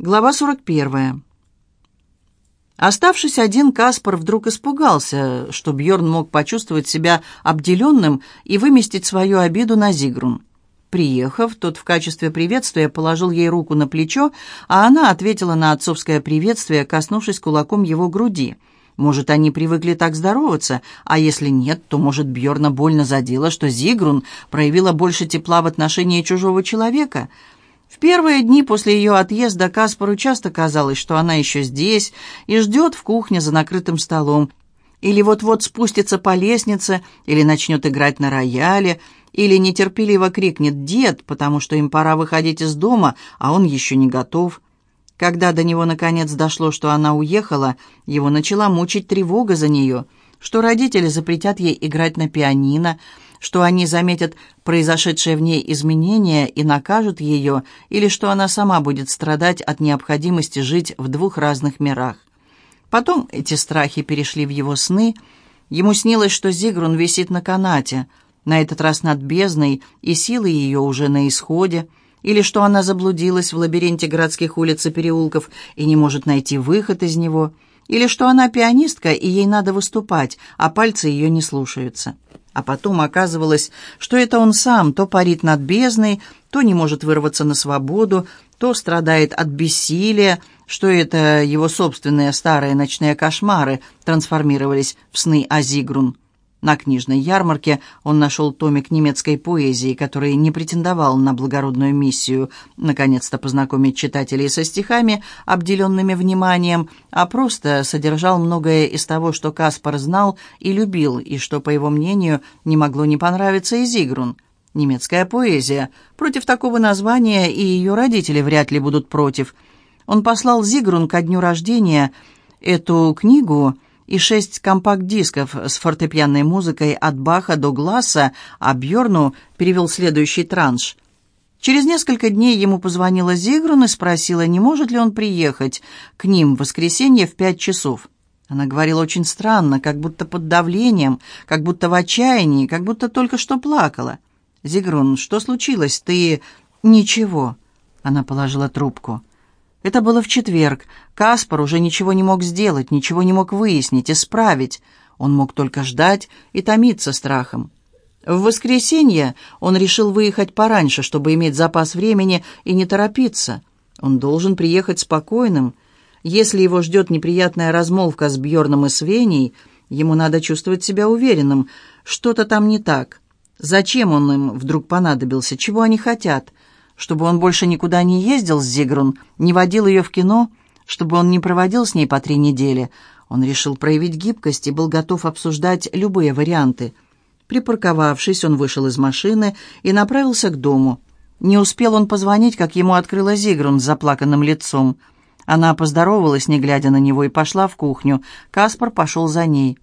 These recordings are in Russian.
Глава 41. Оставшись один, Каспар вдруг испугался, что Бьорн мог почувствовать себя обделенным и выместить свою обиду на Зигрун. Приехав, тот в качестве приветствия положил ей руку на плечо, а она ответила на отцовское приветствие, коснувшись кулаком его груди. Может, они привыкли так здороваться, а если нет, то, может, Бьорна больно задела, что Зигрун проявила больше тепла в отношении чужого человека — в первые дни после ее отъезда Каспару часто казалось, что она еще здесь и ждет в кухне за накрытым столом, или вот-вот спустится по лестнице, или начнет играть на рояле, или нетерпеливо крикнет «Дед!», потому что им пора выходить из дома, а он еще не готов. Когда до него наконец дошло, что она уехала, его начала мучить тревога за нее, что родители запретят ей играть на пианино, что они заметят произошедшее в ней изменения и накажут ее, или что она сама будет страдать от необходимости жить в двух разных мирах. Потом эти страхи перешли в его сны. Ему снилось, что Зигрун висит на канате, на этот раз над бездной, и силы ее уже на исходе, или что она заблудилась в лабиринте городских улиц и переулков и не может найти выход из него, или что она пианистка, и ей надо выступать, а пальцы ее не слушаются. А потом оказывалось, что это он сам то парит над бездной, то не может вырваться на свободу, то страдает от бессилия, что это его собственные старые ночные кошмары трансформировались в сны Азигрун. На книжной ярмарке он нашел томик немецкой поэзии, который не претендовал на благородную миссию наконец-то познакомить читателей со стихами, обделенными вниманием, а просто содержал многое из того, что Каспар знал и любил, и что, по его мнению, не могло не понравиться и Зигрун. Немецкая поэзия. Против такого названия и ее родители вряд ли будут против. Он послал Зигрун ко дню рождения эту книгу и шесть компакт-дисков с фортепианной музыкой от Баха до Гласса, а Бьорну перевел следующий транш. Через несколько дней ему позвонила Зигрун и спросила, не может ли он приехать к ним в воскресенье в пять часов. Она говорила очень странно, как будто под давлением, как будто в отчаянии, как будто только что плакала. «Зигрун, что случилось? Ты...» «Ничего». Она положила трубку. Это было в четверг. Каспар уже ничего не мог сделать, ничего не мог выяснить, исправить. Он мог только ждать и томиться страхом. В воскресенье он решил выехать пораньше, чтобы иметь запас времени и не торопиться. Он должен приехать спокойным. Если его ждет неприятная размолвка с Бьорном и Свеней, ему надо чувствовать себя уверенным. Что-то там не так. Зачем он им вдруг понадобился? Чего они хотят? Чтобы он больше никуда не ездил с Зигрун, не водил ее в кино, чтобы он не проводил с ней по три недели. Он решил проявить гибкость и был готов обсуждать любые варианты. Припарковавшись, он вышел из машины и направился к дому. Не успел он позвонить, как ему открыла Зигрун с заплаканным лицом. Она поздоровалась, не глядя на него, и пошла в кухню. Каспар пошел за ней.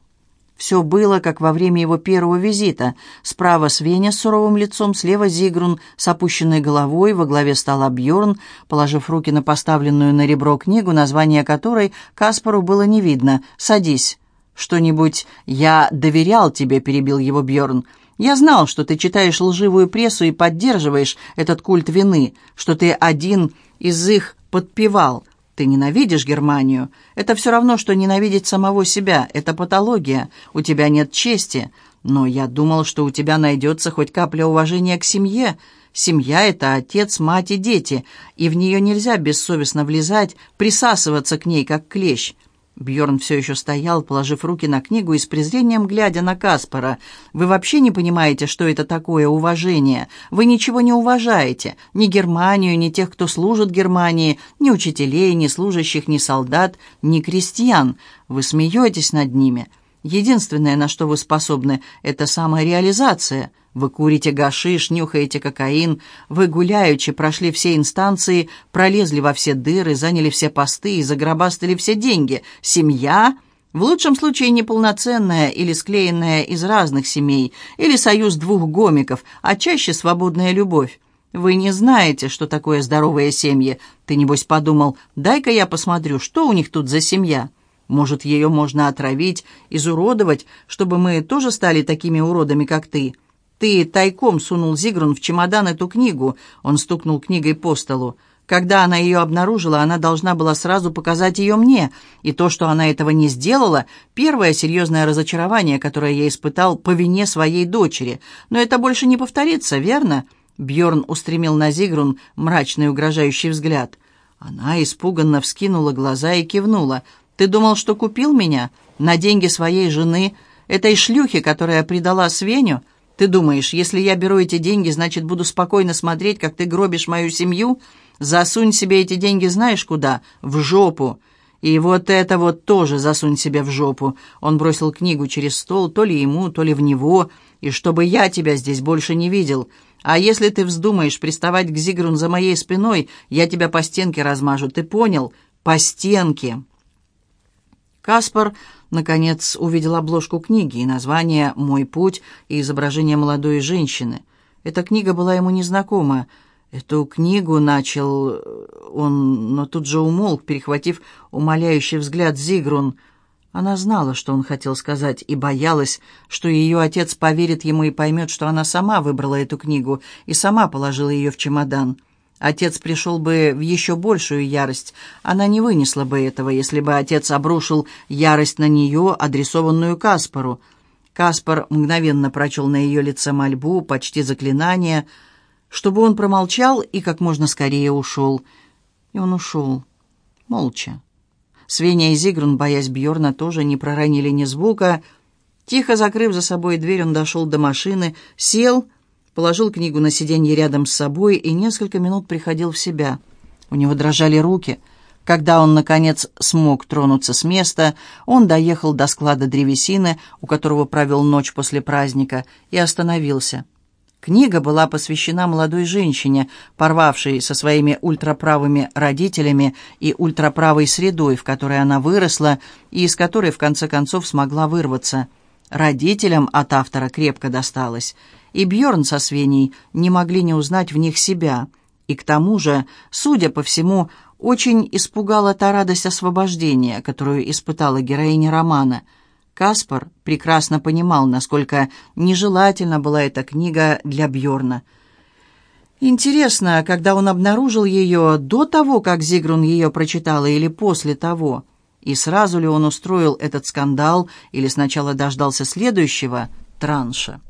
Все было, как во время его первого визита. Справа Свеня с суровым лицом, слева Зигрун с опущенной головой, во главе стола Бьорн, положив руки на поставленную на ребро книгу, название которой Каспару было не видно. «Садись». «Что-нибудь я доверял тебе», — перебил его Бьорн. «Я знал, что ты читаешь лживую прессу и поддерживаешь этот культ вины, что ты один из их подпевал». Ты ненавидишь Германию. Это все равно, что ненавидеть самого себя. Это патология. У тебя нет чести. Но я думал, что у тебя найдется хоть капля уважения к семье. Семья — это отец, мать и дети, и в нее нельзя бессовестно влезать, присасываться к ней, как клещ. Бьорн все еще стоял, положив руки на книгу и с презрением глядя на Каспара. «Вы вообще не понимаете, что это такое уважение? Вы ничего не уважаете. Ни Германию, ни тех, кто служит Германии, ни учителей, ни служащих, ни солдат, ни крестьян. Вы смеетесь над ними. Единственное, на что вы способны, это самореализация». Вы курите гашиш, нюхаете кокаин, вы гуляючи прошли все инстанции, пролезли во все дыры, заняли все посты и загробастали все деньги. Семья, в лучшем случае неполноценная или склеенная из разных семей, или союз двух гомиков, а чаще свободная любовь. Вы не знаете, что такое здоровые семьи. Ты, небось, подумал, дай-ка я посмотрю, что у них тут за семья. Может, ее можно отравить, изуродовать, чтобы мы тоже стали такими уродами, как ты». «Ты тайком сунул Зигрун в чемодан эту книгу», — он стукнул книгой по столу. Когда она ее обнаружила, она должна была сразу показать ее мне, и то, что она этого не сделала, первое серьезное разочарование, которое я испытал по вине своей дочери. Но это больше не повторится, верно?» Бьорн устремил на Зигрун мрачный угрожающий взгляд. Она испуганно вскинула глаза и кивнула. «Ты думал, что купил меня? На деньги своей жены, этой шлюхи, которая предала Свеню?» Ты думаешь, если я беру эти деньги, значит, буду спокойно смотреть, как ты гробишь мою семью? Засунь себе эти деньги знаешь куда? В жопу. И вот это вот тоже засунь себе в жопу. Он бросил книгу через стол, то ли ему, то ли в него, и чтобы я тебя здесь больше не видел. А если ты вздумаешь приставать к Зигрун за моей спиной, я тебя по стенке размажу, ты понял? По стенке. Каспар наконец увидел обложку книги и название «Мой путь» и изображение молодой женщины. Эта книга была ему незнакома. Эту книгу начал э, он, но тут же умолк, перехватив умоляющий взгляд Зигрун. Она знала, что он хотел сказать, и боялась, что ее отец поверит ему и поймет, что она сама выбрала эту книгу и сама положила ее в чемодан. Отец пришел бы в еще большую ярость. Она не вынесла бы этого, если бы отец обрушил ярость на нее, адресованную Каспару. Каспар мгновенно прочел на ее лице мольбу, почти заклинание, чтобы он промолчал и как можно скорее ушел. И он ушел. Молча. Свеня и Зигрун, боясь Бьорна, тоже не проронили ни звука. Тихо закрыв за собой дверь, он дошел до машины, сел положил книгу на сиденье рядом с собой и несколько минут приходил в себя. У него дрожали руки. Когда он, наконец, смог тронуться с места, он доехал до склада древесины, у которого провел ночь после праздника, и остановился. Книга была посвящена молодой женщине, порвавшей со своими ультраправыми родителями и ультраправой средой, в которой она выросла и из которой, в конце концов, смогла вырваться. Родителям от автора крепко досталось и Бьорн со Свеней не могли не узнать в них себя. И к тому же, судя по всему, очень испугала та радость освобождения, которую испытала героиня романа. Каспар прекрасно понимал, насколько нежелательна была эта книга для Бьорна. Интересно, когда он обнаружил ее до того, как Зигрун ее прочитала, или после того? И сразу ли он устроил этот скандал, или сначала дождался следующего транша?